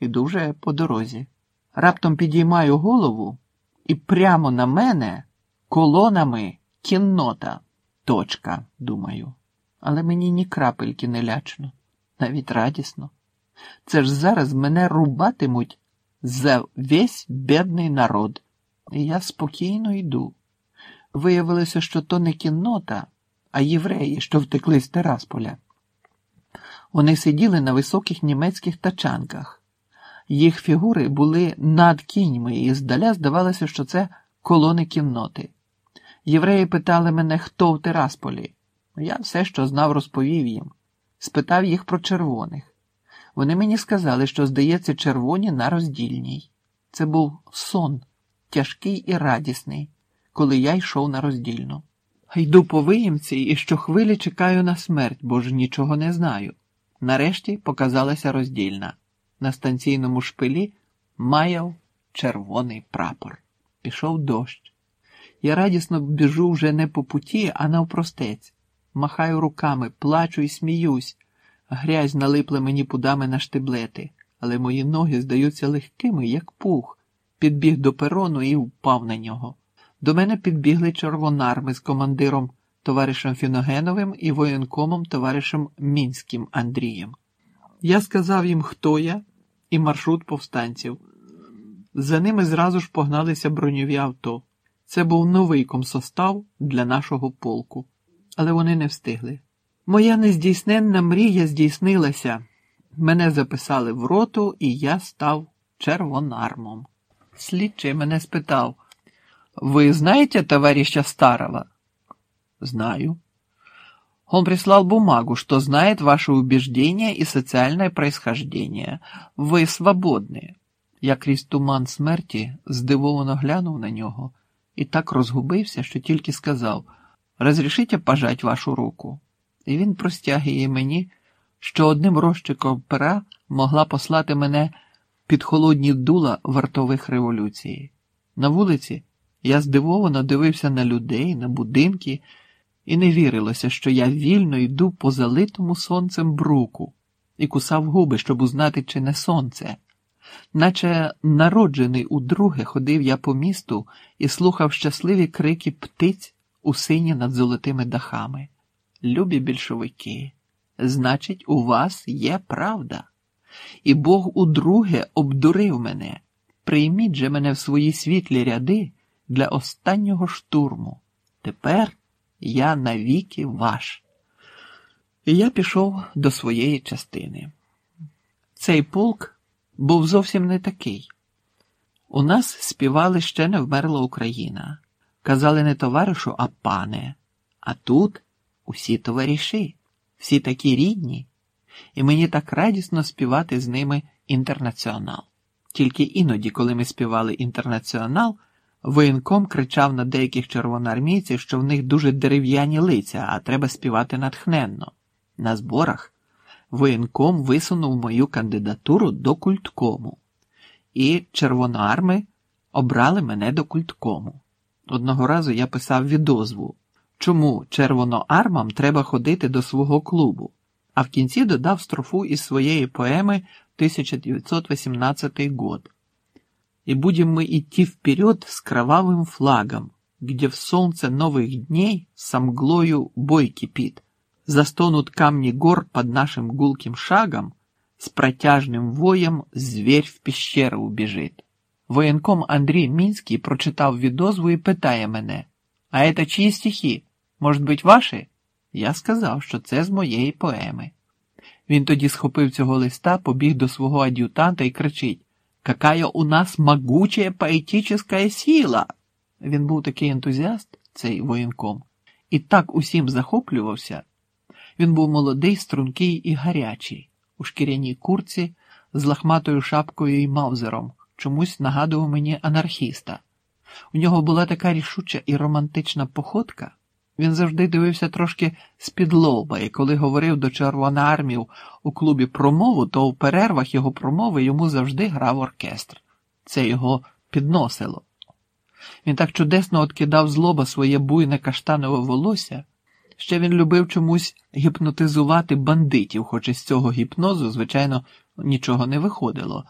іду вже по дорозі. Раптом підіймаю голову, і прямо на мене колонами кіннота. Точка, думаю. Але мені ні крапельки не лячно, навіть радісно. Це ж зараз мене рубатимуть за весь бідний народ. І я спокійно йду. Виявилося, що то не кіннота, а євреї, що втекли з Терасполя. Вони сиділи на високих німецьких тачанках. Їх фігури були над кіньми, і здаля здавалося, що це колони кінноти. Євреї питали мене, хто в Терасполі. Я все, що знав, розповів їм. Спитав їх про червоних. Вони мені сказали, що, здається, червоні на роздільній. Це був сон, тяжкий і радісний, коли я йшов на роздільну. Йду по виїмці і щохвилі чекаю на смерть, бо ж нічого не знаю. Нарешті показалася роздільна. На станційному шпилі маяв червоний прапор. Пішов дощ. Я радісно біжу вже не по путі, а навпростець. Махаю руками, плачу і сміюсь. Грязь налипла мені пудами на штиблети, але мої ноги здаються легкими, як пух. Підбіг до перону і впав на нього. До мене підбігли червонарми з командиром товаришем Фіногеновим і воєнкомом товаришем Мінським Андрієм. Я сказав їм, хто я, і маршрут повстанців. За ними зразу ж погналися броньові авто. Це був новий комсостав для нашого полку, але вони не встигли. Моя нездійсненна мрія здійснилася. Мене записали в роту, і я став червонармом. Слідчий мене спитав: Ви знаєте товарища Старого? Знаю. Он прислал бумагу, что знает ваши убеждения и социальное происхождение. Ви свободні. Я крізь туман смерті здивовано глянув на нього і так розгубився, що тільки сказав Розрішите пожать вашу руку. І він простяг її мені, що одним розчиком пера могла послати мене під холодні дула вартових революції. На вулиці я здивовано дивився на людей, на будинки, і не вірилося, що я вільно йду по залитому сонцем бруку і кусав губи, щоб узнати, чи не сонце. Наче народжений удруге ходив я по місту і слухав щасливі крики птиць у сині над золотими дахами. Любі більшовики, значить, у вас є правда, і Бог удруге обдурив мене. Прийміть же мене в свої світлі ряди для останнього штурму. Тепер я навіки ваш. І я пішов до своєї частини. Цей полк був зовсім не такий. У нас співали ще не вмерла Україна. Казали не товаришу, а пане. А тут усі товариші, всі такі рідні, і мені так радісно співати з ними інтернаціонал. Тільки іноді, коли ми співали інтернаціонал, воєнком кричав на деяких червоноармійців, що в них дуже дерев'яні лиця, а треба співати натхненно. На зборах воєнком висунув мою кандидатуру до культкому, і червоноарми обрали мене до культкому. Одного разу я писав відозву, чому червоноармам треба ходити до свого клубу, а в кінці додав строфу із своєї поеми 1918 год И будем мы идти вперед с кровавым флагом, где в солнце новых дней со мглою бой кипит. Застонут камни гор под нашим гулким шагом, с протяжным воем зверь в пещеру убежит. Воєнком Андрій Мінський прочитав відозву і питає мене, а это чиї стихи? Может быть, ваші? Я сказав, що це з моєї поеми. Він тоді схопив цього листа, побіг до свого ад'ютанта і кричить Какая у нас могучая поетическая сила! Він був такий ентузіаст, цей воєнком, і так усім захоплювався. Він був молодий, стрункий і гарячий, у шкіряній курці, з лахматою шапкою і маузером, чомусь нагадував мені анархіста. У нього була така рішуча і романтична походка. Він завжди дивився трошки з-під лоба, і коли говорив до червоноармів у клубі промову, то в перервах його промови йому завжди грав оркестр. Це його підносило. Він так чудесно откидав з лоба своє буйне каштанове волосся. Ще він любив чомусь гіпнотизувати бандитів, хоч із цього гіпнозу, звичайно, нічого не виходило,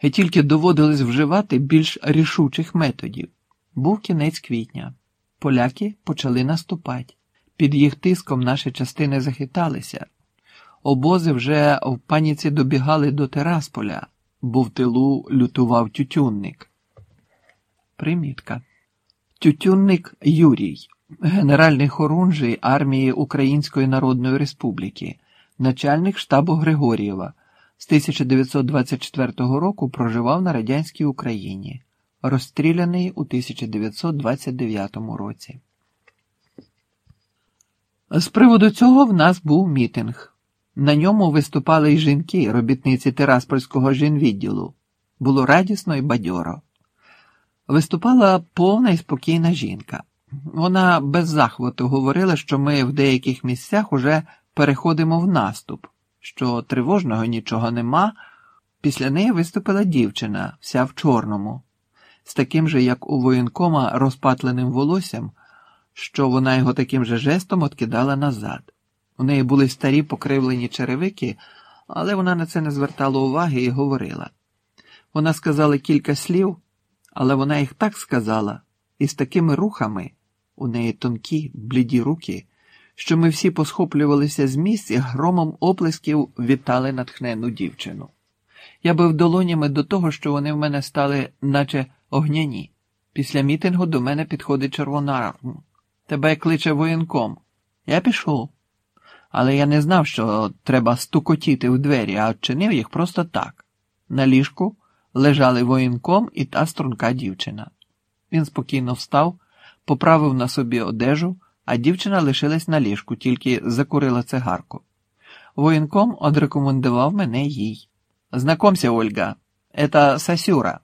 і тільки доводилось вживати більш рішучих методів. Був кінець квітня. Поляки почали наступати. Під їх тиском наші частини захиталися. Обози вже в паніці добігали до Терасполя, бо в тилу лютував тютюнник. Примітка. Тютюнник Юрій, генеральний хорунжий армії Української Народної Республіки, начальник штабу Григорієва, з 1924 року проживав на радянській Україні, розстріляний у 1929 році. З приводу цього в нас був мітинг. На ньому виступали й жінки, робітниці Тераспольського жінвідділу. Було радісно і бадьоро. Виступала повна і спокійна жінка. Вона без захвату говорила, що ми в деяких місцях уже переходимо в наступ, що тривожного нічого нема. Після неї виступила дівчина, вся в чорному, з таким же, як у воєнкома, розпатленим волоссям, що вона його таким же жестом откидала назад. У неї були старі покривлені черевики, але вона на це не звертала уваги і говорила. Вона сказала кілька слів, але вона їх так сказала, і з такими рухами, у неї тонкі, бліді руки, що ми всі посхоплювалися з місць і громом оплесків вітали натхнену дівчину. Я бив долонями до того, що вони в мене стали, наче огняні. Після мітингу до мене підходить червонарм. Тебе кличе воєнком. Я пішов. Але я не знав, що треба стукотіти в двері, а чинив їх просто так. На ліжку лежали воєнком і та струнка дівчина. Він спокійно встав, поправив на собі одежу, а дівчина лишилась на ліжку, тільки закурила цигарку. Воєнком одрекомендував мене їй. Знакомься, Ольга, это Сасюра,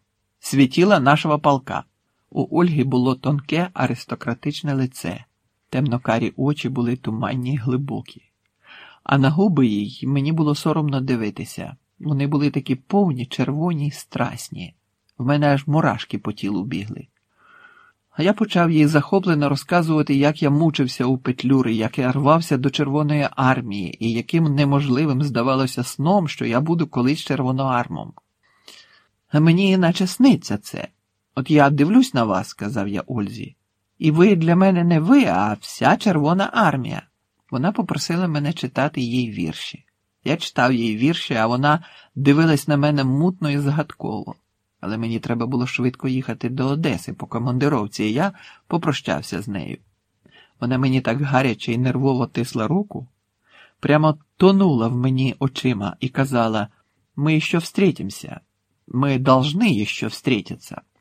світіла нашого полка. У Ольги було тонке аристократичне лице, темнокарі очі були туманні й глибокі, а на губи їй мені було соромно дивитися. Вони були такі повні, червоні й страсні. В мене аж мурашки по тілу бігли. А я почав їй захоплено розказувати, як я мучився у Петлюри, як я рвався до Червоної армії, і яким неможливим здавалося сном, що я буду колись червоноармом. А мені іначе сниться це. От я дивлюсь на вас, сказав я Ользі, і ви для мене не ви, а вся Червона армія. Вона попросила мене читати їй вірші. Я читав їй вірші, а вона дивилась на мене мутно і загадково. Але мені треба було швидко їхати до Одеси по командировці, і я попрощався з нею. Вона мені так гаряче і нервово тисла руку, прямо тонула в мені очима і казала: Ми ще встретимся, ми должны еще встретиться.